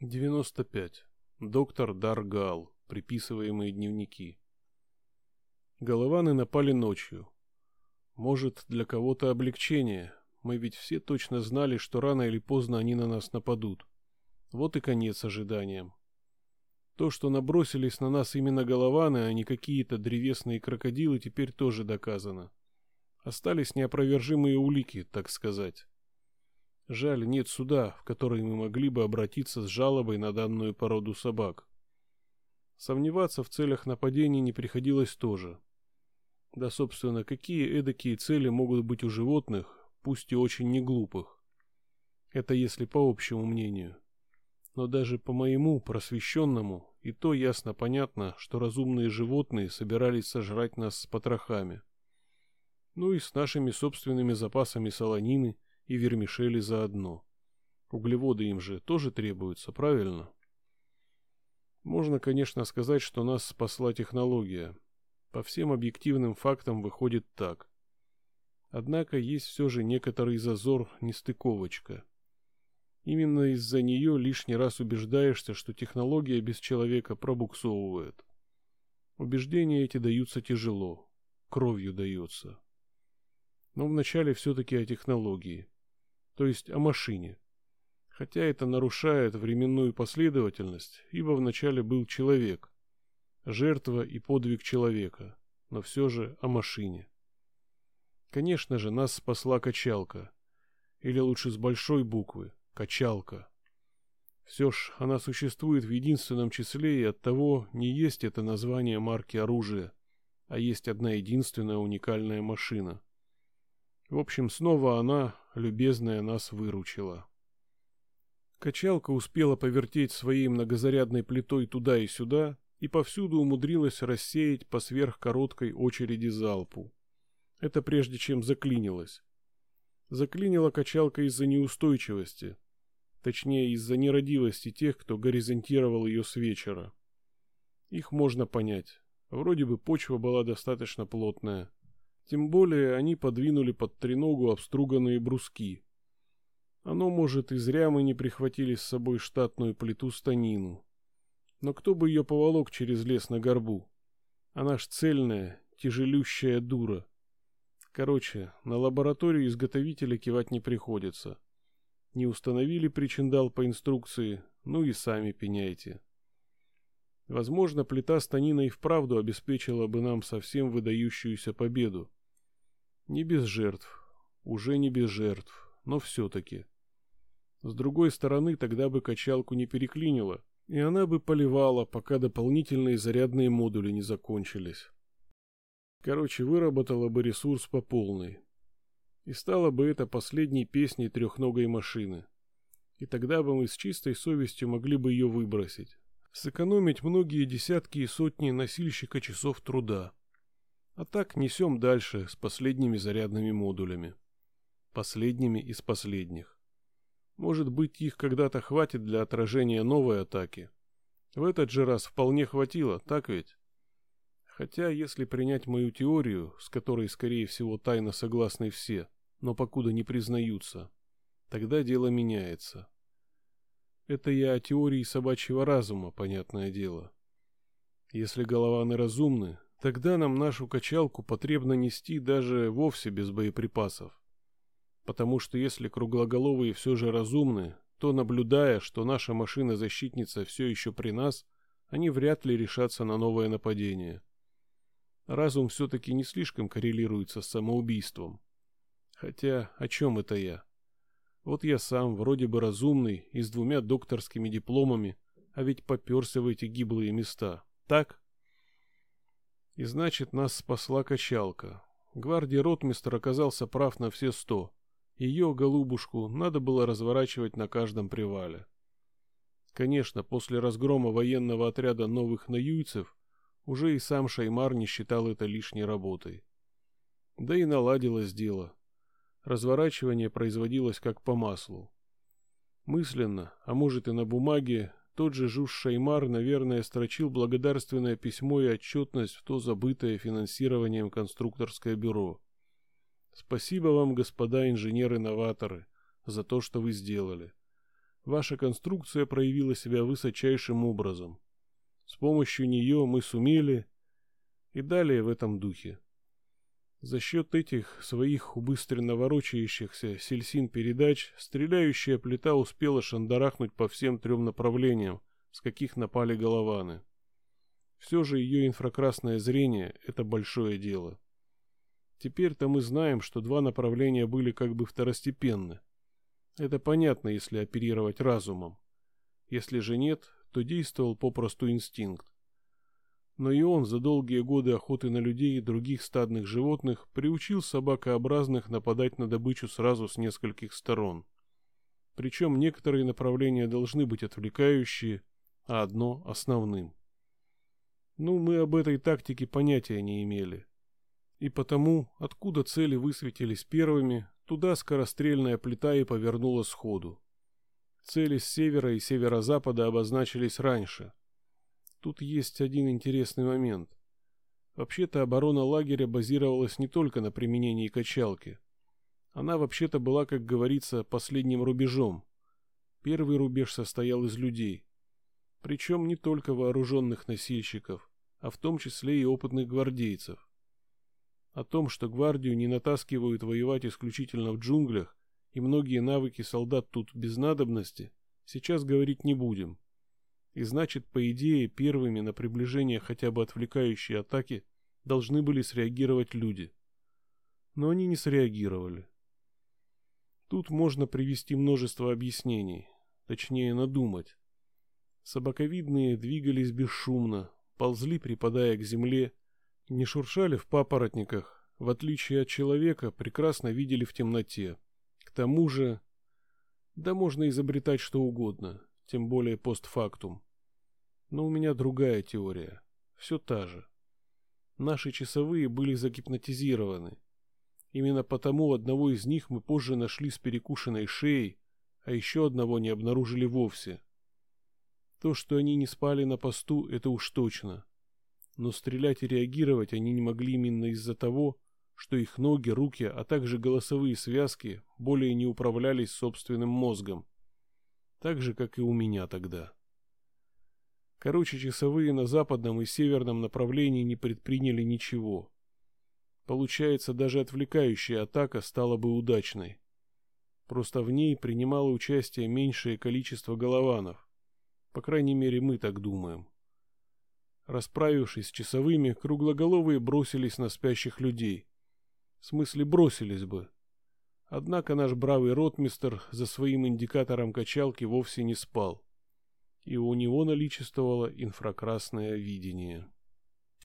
95. Доктор Даргал. Приписываемые дневники. Голованы напали ночью. Может, для кого-то облегчение. Мы ведь все точно знали, что рано или поздно они на нас нападут. Вот и конец ожиданиям. То, что набросились на нас именно голованы, а не какие-то древесные крокодилы, теперь тоже доказано. Остались неопровержимые улики, так сказать. Жаль, нет суда, в который мы могли бы обратиться с жалобой на данную породу собак. Сомневаться в целях нападения не приходилось тоже. Да, собственно, какие эдакие цели могут быть у животных, пусть и очень неглупых? Это если по общему мнению. Но даже по моему, просвещенному, и то ясно понятно, что разумные животные собирались сожрать нас с потрохами. Ну и с нашими собственными запасами солонины и вермишели заодно. Углеводы им же тоже требуются, правильно? Можно, конечно, сказать, что нас спасла технология. По всем объективным фактам выходит так. Однако есть все же некоторый зазор, нестыковочка. Именно из-за нее лишний раз убеждаешься, что технология без человека пробуксовывает. Убеждения эти даются тяжело, кровью дается. Но вначале все-таки о технологии то есть о машине. Хотя это нарушает временную последовательность, ибо вначале был человек, жертва и подвиг человека, но все же о машине. Конечно же, нас спасла качалка, или лучше с большой буквы, качалка. Все ж она существует в единственном числе, и оттого не есть это название марки оружия, а есть одна единственная уникальная машина. В общем, снова она, любезная, нас выручила. Качалка успела повертеть своей многозарядной плитой туда и сюда и повсюду умудрилась рассеять по сверхкороткой очереди залпу. Это прежде чем заклинилась. Заклинила качалка из-за неустойчивости, точнее из-за нерадивости тех, кто горизонтировал ее с вечера. Их можно понять. Вроде бы почва была достаточно плотная. Тем более они подвинули под треногу обструганные бруски. Оно, может, и зря мы не прихватили с собой штатную плиту станину. Но кто бы ее поволок через лес на горбу? Она ж цельная, тяжелющая дура. Короче, на лабораторию изготовителя кивать не приходится. Не установили причиндал по инструкции, ну и сами пеняйте. Возможно, плита станина и вправду обеспечила бы нам совсем выдающуюся победу. Не без жертв, уже не без жертв, но все-таки. С другой стороны, тогда бы качалку не переклинило, и она бы поливала, пока дополнительные зарядные модули не закончились. Короче, выработала бы ресурс по полной. И стала бы это последней песней трехногой машины. И тогда бы мы с чистой совестью могли бы ее выбросить. Сэкономить многие десятки и сотни носильщика часов труда. А так несем дальше с последними зарядными модулями. Последними из последних. Может быть, их когда-то хватит для отражения новой атаки. В этот же раз вполне хватило, так ведь? Хотя, если принять мою теорию, с которой, скорее всего, тайно согласны все, но покуда не признаются, тогда дело меняется. Это я о теории собачьего разума, понятное дело. Если голованы разумны, Тогда нам нашу качалку потребно нести даже вовсе без боеприпасов. Потому что если круглоголовые все же разумны, то, наблюдая, что наша машина-защитница все еще при нас, они вряд ли решатся на новое нападение. Разум все-таки не слишком коррелируется с самоубийством. Хотя, о чем это я? Вот я сам, вроде бы разумный и с двумя докторскими дипломами, а ведь поперся в эти гиблые места. Так? И значит, нас спасла качалка. Гвардии ротмистр оказался прав на все сто. Ее, голубушку, надо было разворачивать на каждом привале. Конечно, после разгрома военного отряда новых наюйцев уже и сам Шаймар не считал это лишней работой. Да и наладилось дело. Разворачивание производилось как по маслу. Мысленно, а может и на бумаге, тот же Жуж Шаймар, наверное, строчил благодарственное письмо и отчетность в то забытое финансированием конструкторское бюро. Спасибо вам, господа инженеры-новаторы, за то, что вы сделали. Ваша конструкция проявила себя высочайшим образом. С помощью нее мы сумели... И далее в этом духе. За счет этих своих убыстренно ворочающихся сельсин-передач стреляющая плита успела шандарахнуть по всем трем направлениям, с каких напали голованы. Все же ее инфракрасное зрение – это большое дело. Теперь-то мы знаем, что два направления были как бы второстепенны. Это понятно, если оперировать разумом. Если же нет, то действовал попросту инстинкт. Но и он за долгие годы охоты на людей и других стадных животных приучил собакообразных нападать на добычу сразу с нескольких сторон. Причем некоторые направления должны быть отвлекающие, а одно – основным. Ну, мы об этой тактике понятия не имели. И потому, откуда цели высветились первыми, туда скорострельная плита и повернула сходу. Цели с севера и северо-запада обозначились раньше. Тут есть один интересный момент. Вообще-то оборона лагеря базировалась не только на применении качалки. Она вообще-то была, как говорится, последним рубежом. Первый рубеж состоял из людей. Причем не только вооруженных носильщиков, а в том числе и опытных гвардейцев. О том, что гвардию не натаскивают воевать исключительно в джунглях, и многие навыки солдат тут без надобности, сейчас говорить не будем. И значит, по идее, первыми на приближение хотя бы отвлекающей атаки должны были среагировать люди. Но они не среагировали. Тут можно привести множество объяснений, точнее надумать. Собаковидные двигались бесшумно, ползли, припадая к земле, не шуршали в папоротниках, в отличие от человека, прекрасно видели в темноте. К тому же... Да можно изобретать что угодно, тем более постфактум. Но у меня другая теория. Все та же. Наши часовые были загипнотизированы. Именно потому одного из них мы позже нашли с перекушенной шеей, а еще одного не обнаружили вовсе. То, что они не спали на посту, это уж точно но стрелять и реагировать они не могли именно из-за того, что их ноги, руки, а также голосовые связки более не управлялись собственным мозгом. Так же, как и у меня тогда. Короче, часовые на западном и северном направлении не предприняли ничего. Получается, даже отвлекающая атака стала бы удачной. Просто в ней принимало участие меньшее количество голованов. По крайней мере, мы так думаем. Расправившись с часовыми, круглоголовые бросились на спящих людей. В смысле бросились бы. Однако наш бравый ротмистер за своим индикатором качалки вовсе не спал. И у него наличествовало инфракрасное видение.